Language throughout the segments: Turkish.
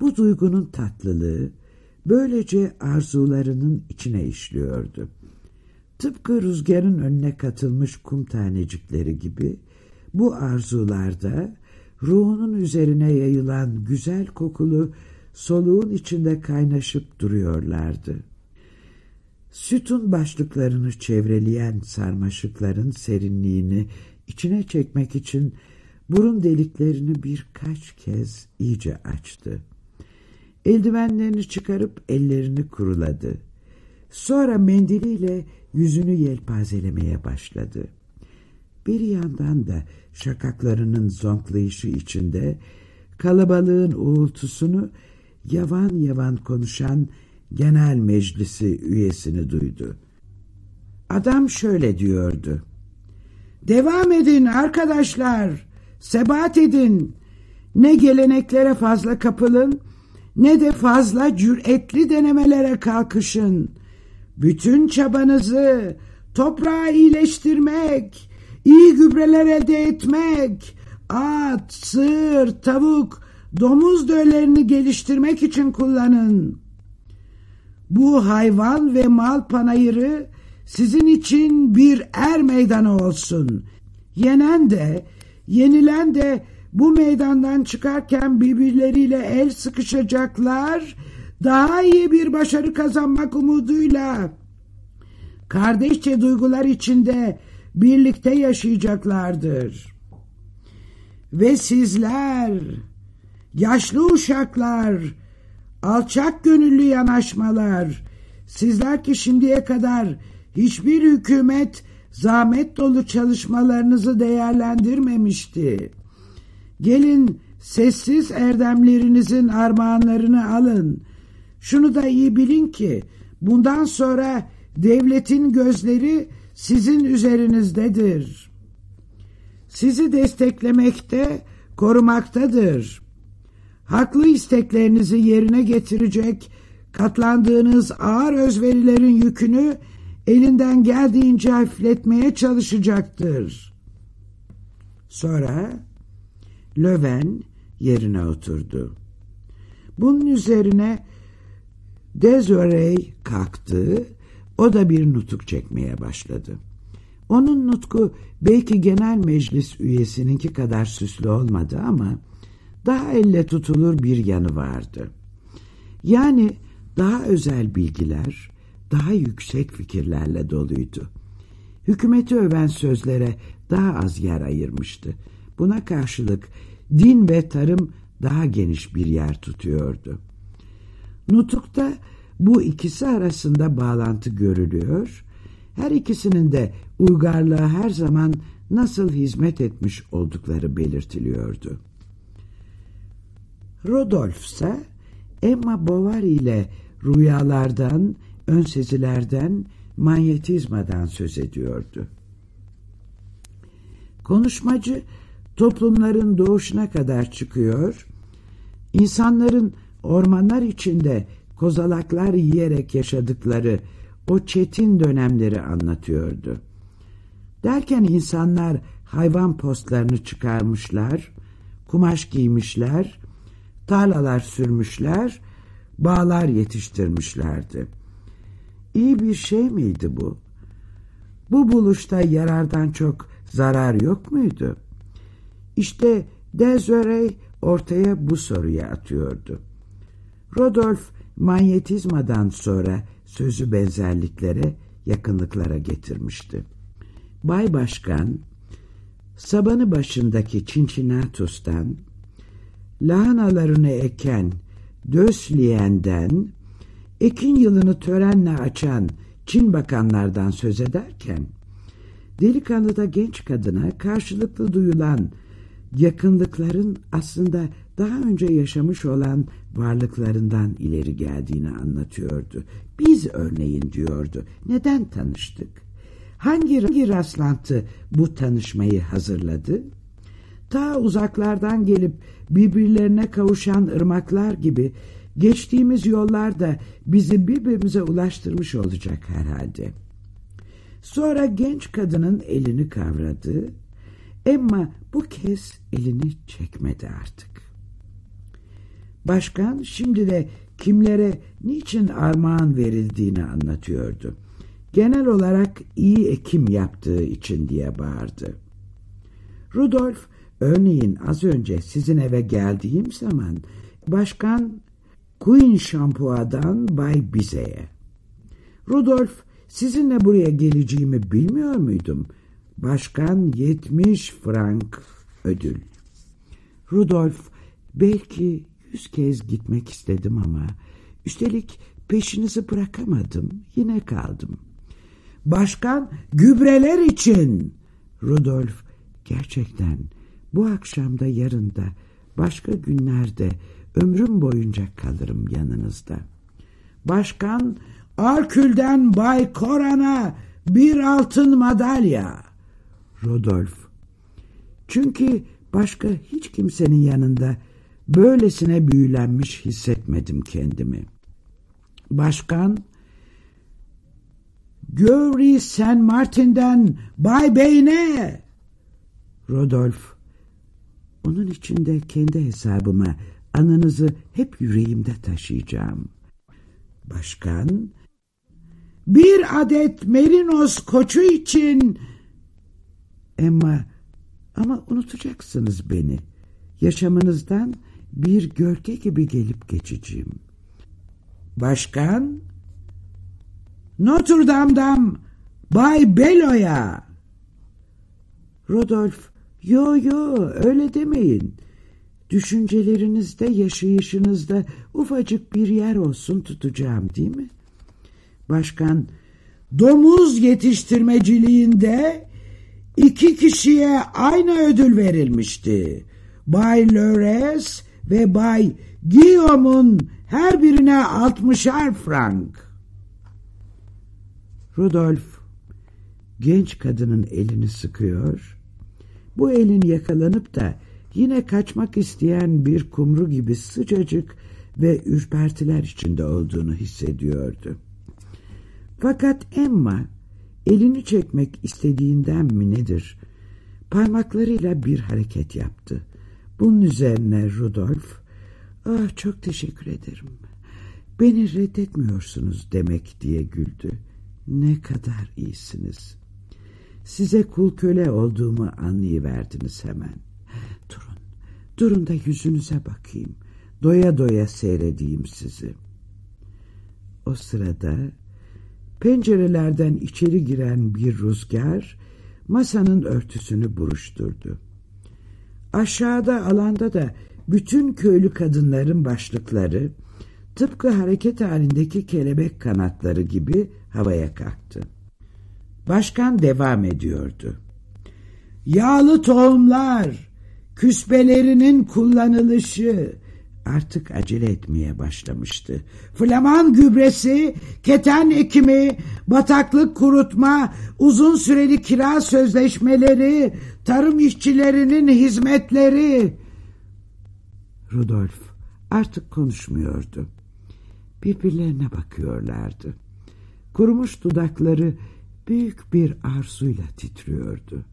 Bu duygunun tatlılığı böylece arzularının içine işliyordu. Tıpkı rüzgarın önüne katılmış kum tanecikleri gibi bu arzularda ruhunun üzerine yayılan güzel kokulu soluğun içinde kaynaşıp duruyorlardı. Sütun başlıklarını çevreleyen sarmaşıkların serinliğini içine çekmek için burun deliklerini birkaç kez iyice açtı. Eldivenlerini çıkarıp ellerini kuruladı. Sonra mendiliyle yüzünü yelpazelemeye başladı. Bir yandan da şakaklarının zonklayışı içinde kalabalığın uğultusunu yavan yavan konuşan genel meclisi üyesini duydu. Adam şöyle diyordu. Devam edin arkadaşlar, sebat edin. Ne geleneklere fazla kapılın, ne de fazla cüretli denemelere kalkışın. Bütün çabanızı toprağı iyileştirmek, iyi gübreler elde etmek, at, sığır, tavuk, domuz döllerini geliştirmek için kullanın. Bu hayvan ve mal panayırı sizin için bir er meydanı olsun. Yenen de, yenilen de bu meydandan çıkarken birbirleriyle el sıkışacaklar, daha iyi bir başarı kazanmak umuduyla kardeşçe duygular içinde birlikte yaşayacaklardır. Ve sizler, yaşlı uşaklar, alçak gönüllü yanaşmalar, sizler ki şimdiye kadar hiçbir hükümet zahmet dolu çalışmalarınızı değerlendirmemişti. Gelin sessiz erdemlerinizin armağanlarını alın. Şunu da iyi bilin ki bundan sonra devletin gözleri sizin üzerinizdedir. Sizi desteklemekte, korumaktadır. Haklı isteklerinizi yerine getirecek, katlandığınız ağır özverilerin yükünü elinden geldiğince hafifletmeye çalışacaktır. Sonra Löwen yerine oturdu. Bunun üzerine Desiree kalktı, o da bir nutuk çekmeye başladı. Onun nutku belki genel meclis üyesininki kadar süslü olmadı ama daha elle tutulur bir yanı vardı. Yani daha özel bilgiler, daha yüksek fikirlerle doluydu. Hükümeti öven sözlere daha az yer ayırmıştı. Buna karşılık din ve tarım daha geniş bir yer tutuyordu. Nutuk'ta bu ikisi arasında bağlantı görülüyor, her ikisinin de uygarlığa her zaman nasıl hizmet etmiş oldukları belirtiliyordu. Rodolf ise Emma Bovary ile rüyalardan, ön sezilerden, manyetizmadan söz ediyordu. Konuşmacı toplumların doğuşuna kadar çıkıyor, insanların ormanlar içinde kozalaklar yiyerek yaşadıkları o çetin dönemleri anlatıyordu. Derken insanlar hayvan postlarını çıkarmışlar, kumaş giymişler, tarlalar sürmüşler, bağlar yetiştirmişlerdi. İyi bir şey miydi bu? Bu buluşta yarardan çok zarar yok muydu? İşte Desiree ortaya bu soruyu atıyordu. Rodolf manyetizmadan sonra sözü benzerliklere, yakınlıklara getirmişti. Bay Başkan, sabanı başındaki Cincinnatus'tan, lahanalarını eken Dösliyen'den, ekin yılını törenle açan Çin bakanlardan söz ederken, delikanlıda genç kadına karşılıklı duyulan yakınlıkların aslında daha önce yaşamış olan varlıklarından ileri geldiğini anlatıyordu. Biz örneğin diyordu. Neden tanıştık? Hangi, hangi rastlantı bu tanışmayı hazırladı? Ta uzaklardan gelip birbirlerine kavuşan ırmaklar gibi geçtiğimiz yollar da bizi birbirimize ulaştırmış olacak herhalde. Sonra genç kadının elini kavradı. Emma bu kez elini çekmedi artık. Başkan şimdi de kimlere niçin armağan verildiğini anlatıyordu. Genel olarak iyi ekim yaptığı için diye bağırdı. Rudolf, örneğin az önce sizin eve geldiğim zaman başkan Queen Şampua'dan Bay Bize'ye. Rudolf, sizinle buraya geleceğimi bilmiyor muydum? Başkan 70 frank ödül. Rudolf, belki yüz kez gitmek istedim ama üstelik peşinizi bırakamadım, yine kaldım. Başkan, gübreler için. Rudolf, gerçekten bu akşamda yarında başka günlerde ömrüm boyunca kalırım yanınızda. Başkan, Arkül'den Bay Koran'a bir altın madalya. Rodolf, çünkü başka hiç kimsenin yanında böylesine büyülenmiş hissetmedim kendimi. Başkan, Gövri Sen Martin'den Bay Beyne. Rodolf, onun içinde kendi hesabıma anınızı hep yüreğimde taşıyacağım. Başkan, bir adet merinos koçu için... Emma, ama unutacaksınız beni. Yaşamınızdan bir gölge gibi gelip geçeceğim. Başkan, Notre Dame'dan Bay Belo'ya. Rodolf, yo yo öyle demeyin. Düşüncelerinizde, yaşayışınızda ufacık bir yer olsun tutacağım değil mi? Başkan, domuz yetiştirmeciliğinde iki kişiye aynı ödül verilmişti. Bay Lores ve Bay Guillaume'un her birine altmışar frank. Rudolf genç kadının elini sıkıyor. Bu elin yakalanıp da yine kaçmak isteyen bir kumru gibi sıcacık ve ürpertiler içinde olduğunu hissediyordu. Fakat Emma elini çekmek istediğinden mi nedir? Parmaklarıyla bir hareket yaptı. Bunun üzerine Rudolf, ah çok teşekkür ederim. Beni reddetmiyorsunuz demek diye güldü. Ne kadar iyisiniz. Size kul köle olduğumu anlayıverdiniz hemen. Durun, durun da yüzünüze bakayım. Doya doya seyredeyim sizi. O sırada pencerelerden içeri giren bir rüzgar masanın örtüsünü buruşturdu. Aşağıda alanda da bütün köylü kadınların başlıkları tıpkı hareket halindeki kelebek kanatları gibi havaya kalktı. Başkan devam ediyordu. Yağlı tohumlar, küspelerinin kullanılışı artık acele etmeye başlamıştı. Flaman gübresi, keten ekimi, bataklık kurutma, uzun süreli kira sözleşmeleri, tarım işçilerinin hizmetleri... Rudolf artık konuşmuyordu. Birbirlerine bakıyorlardı. Kurumuş dudakları büyük bir arzuyla titriyordu.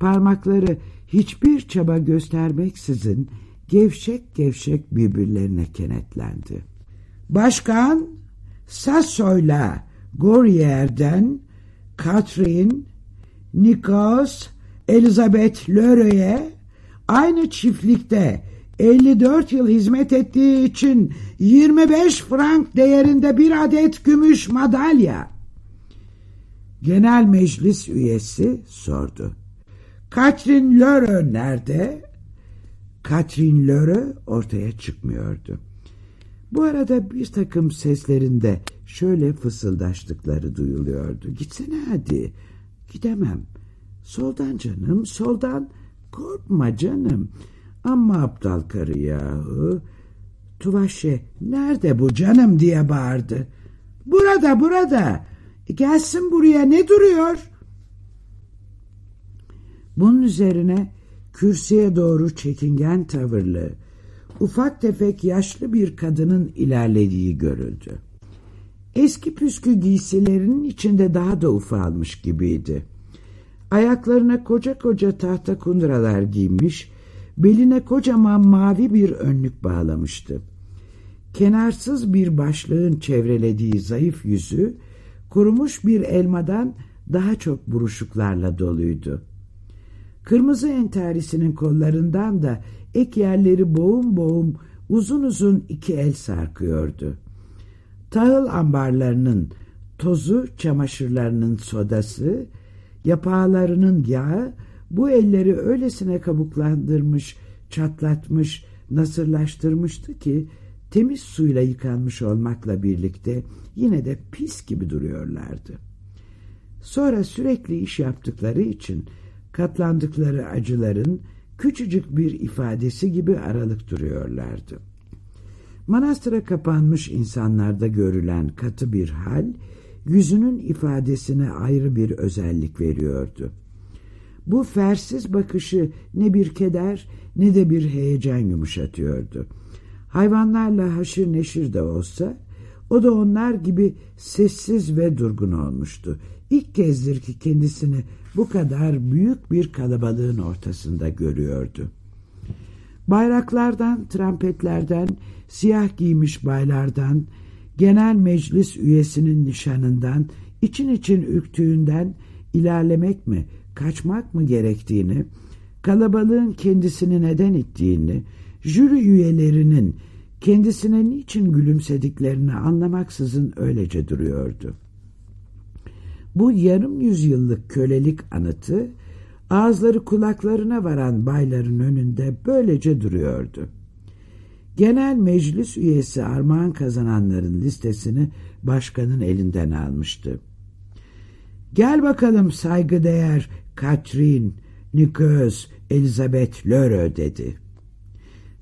Parmakları hiçbir çaba göstermeksizin gevşek gevşek birbirlerine kenetlendi. Başkan Sasso'yla Gorier'den Katrin, Nikos, Elizabeth Lörö'ye aynı çiftlikte 54 yıl hizmet ettiği için 25 frank değerinde bir adet gümüş madalya. Genel meclis üyesi sordu. Katrin Lörö nerede? Katrin Lörö ortaya çıkmıyordu. Bu arada bir takım seslerinde şöyle fısıldaştıkları duyuluyordu. Gitsene hadi. Gidemem. Soldan canım, soldan. Korkma canım. Ama aptal karı yahu. Tuvaşe nerede bu canım diye bağırdı. Burada burada. Gelsin buraya ne duruyor? Bunun üzerine kürsüye doğru çekingen tavırlı, ufak tefek yaşlı bir kadının ilerlediği görüldü. Eski püskü giysilerinin içinde daha da ufalmış gibiydi. Ayaklarına koca koca tahta kunduralar giymiş, beline kocaman mavi bir önlük bağlamıştı. Kenarsız bir başlığın çevrelediği zayıf yüzü, kurumuş bir elmadan daha çok buruşuklarla doluydu. Kırmızı entarisinin kollarından da ek yerleri boğum boğum uzun uzun iki el sarkıyordu. Tahıl ambarlarının tozu, çamaşırlarının sodası, yapağlarının yağı bu elleri öylesine kabuklandırmış, çatlatmış, nasırlaştırmıştı ki temiz suyla yıkanmış olmakla birlikte yine de pis gibi duruyorlardı. Sonra sürekli iş yaptıkları için katlandıkları acıların küçücük bir ifadesi gibi aralık duruyorlardı. Manastıra kapanmış insanlarda görülen katı bir hal, yüzünün ifadesine ayrı bir özellik veriyordu. Bu fersiz bakışı ne bir keder ne de bir heyecan yumuşatıyordu. Hayvanlarla haşır neşir de olsa, o da onlar gibi sessiz ve durgun olmuştu. İlk kezdir ki kendisini bu kadar büyük bir kalabalığın ortasında görüyordu. Bayraklardan, trampetlerden, siyah giymiş baylardan, genel meclis üyesinin nişanından, için için ürktüğünden ilerlemek mi, kaçmak mı gerektiğini, kalabalığın kendisini neden ittiğini, jüri üyelerinin kendisine niçin gülümsediklerini anlamaksızın öylece duruyordu. Bu yarım yüzyıllık kölelik anıtı ağızları kulaklarına varan bayların önünde böylece duruyordu. Genel meclis üyesi armağan kazananların listesini başkanın elinden almıştı. Gel bakalım saygıdeğer Katrin, Niköz, Elizabeth Lörö dedi.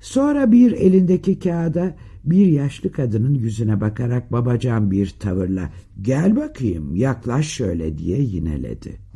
Sonra bir elindeki kağıda bir yaşlı kadının yüzüne bakarak babacan bir tavırla gel bakayım yaklaş şöyle diye yineledi.